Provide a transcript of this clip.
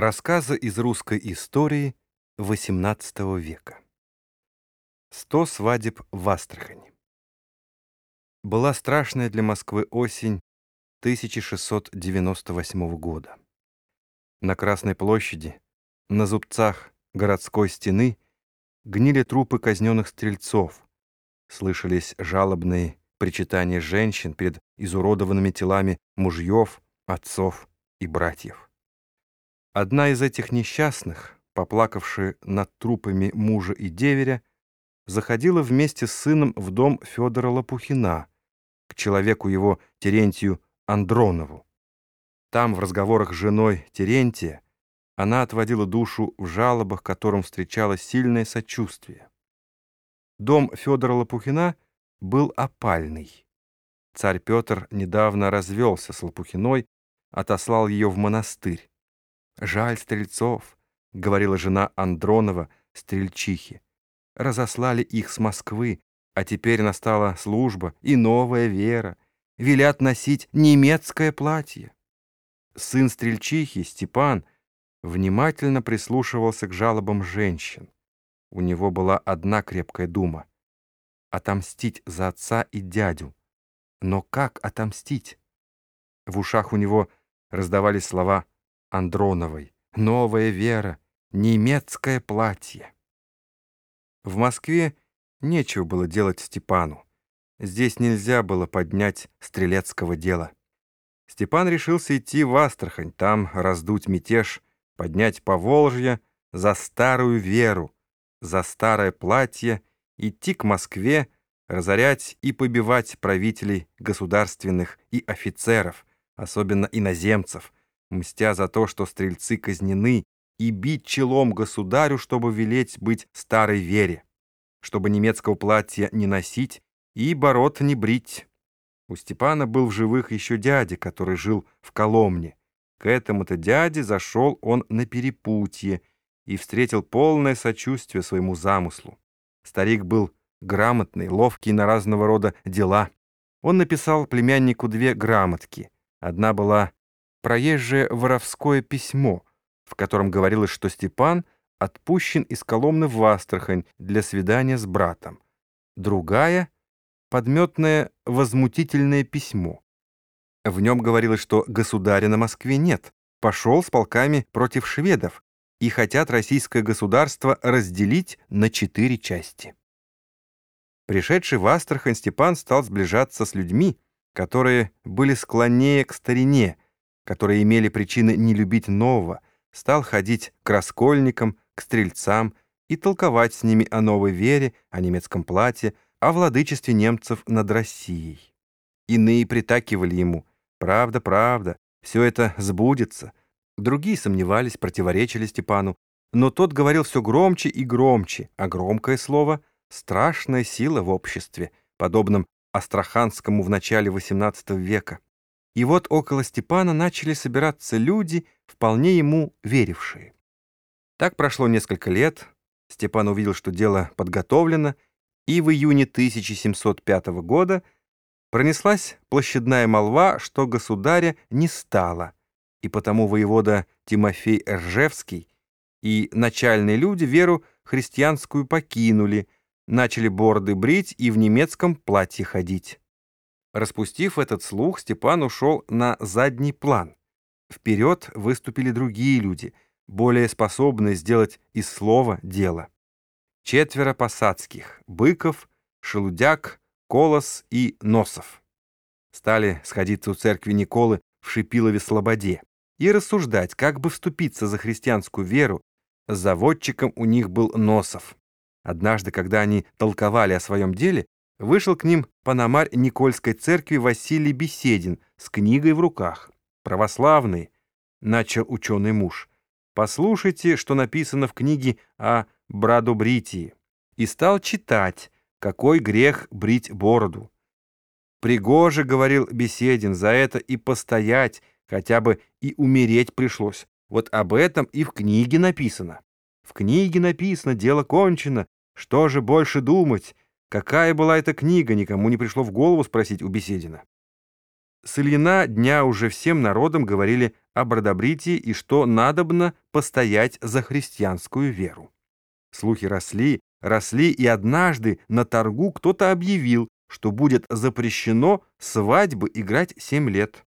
Рассказы из русской истории XVIII века. Сто свадеб в Астрахани. Была страшная для Москвы осень 1698 года. На Красной площади, на зубцах городской стены гнили трупы казненных стрельцов, слышались жалобные причитания женщин перед изуродованными телами мужьев, отцов и братьев. Одна из этих несчастных, поплакавшая над трупами мужа и деверя, заходила вместе с сыном в дом Федора Лопухина, к человеку его Терентию Андронову. Там, в разговорах с женой Терентия, она отводила душу в жалобах, которым встречалось сильное сочувствие. Дом Федора Лопухина был опальный. Царь Петр недавно развелся с Лопухиной, отослал ее в монастырь. «Жаль стрельцов», — говорила жена Андронова, стрельчихи. «Разослали их с Москвы, а теперь настала служба и новая вера. Велят носить немецкое платье». Сын стрельчихи, Степан, внимательно прислушивался к жалобам женщин. У него была одна крепкая дума — отомстить за отца и дядю. Но как отомстить? В ушах у него раздавались слова Андроновой. «Новая вера, немецкое платье». В Москве нечего было делать Степану. Здесь нельзя было поднять стрелецкого дела. Степан решился идти в Астрахань, там раздуть мятеж, поднять Поволжье за старую веру, за старое платье, идти к Москве, разорять и побивать правителей государственных и офицеров, особенно иноземцев, мстя за то, что стрельцы казнены, и бить челом государю, чтобы велеть быть старой вере, чтобы немецкого платья не носить и бород не брить. У Степана был в живых еще дядя, который жил в Коломне. К этому-то дяде зашел он на перепутье и встретил полное сочувствие своему замыслу. Старик был грамотный, ловкий на разного рода дела. Он написал племяннику две грамотки. Одна была проезжее воровское письмо, в котором говорилось, что Степан отпущен из Коломны в Астрахань для свидания с братом. Другая — подметное возмутительное письмо. В нем говорилось, что государя на Москве нет, пошел с полками против шведов и хотят российское государство разделить на четыре части. Пришедший в Астрахань Степан стал сближаться с людьми, которые были склоннее к старине, которые имели причины не любить нового, стал ходить к раскольникам, к стрельцам и толковать с ними о новой вере, о немецком платье, о владычестве немцев над Россией. Иные притакивали ему «Правда, правда, все это сбудется». Другие сомневались, противоречили Степану, но тот говорил все громче и громче, а громкое слово — страшная сила в обществе, подобном Астраханскому в начале XVIII века. И вот около Степана начали собираться люди, вполне ему верившие. Так прошло несколько лет, Степан увидел, что дело подготовлено, и в июне 1705 года пронеслась площадная молва, что государя не стало, и потому воевода Тимофей Ржевский и начальные люди веру христианскую покинули, начали бороды брить и в немецком платье ходить. Распустив этот слух, Степан ушел на задний план. Вперед выступили другие люди, более способные сделать из слова дело. Четверо посадских — Быков, Шелудяк, Колос и Носов. Стали сходиться у церкви Николы в Шипилове-Слободе и рассуждать, как бы вступиться за христианскую веру. Заводчиком у них был Носов. Однажды, когда они толковали о своем деле, вышел к ним панамарь Никольской церкви Василий Беседин с книгой в руках. «Православный», — начал ученый муж, — «послушайте, что написано в книге о брадобритии». И стал читать, какой грех брить бороду. «Пригоже, — говорил Беседин, — за это и постоять, хотя бы и умереть пришлось. Вот об этом и в книге написано». В книге написано, дело кончено. Что же больше думать? Какая была эта книга, никому не пришло в голову спросить у Беседина. С Ильина дня уже всем народом говорили о бродобритии и что надобно постоять за христианскую веру. Слухи росли, росли, и однажды на торгу кто-то объявил, что будет запрещено свадьбы играть семь лет.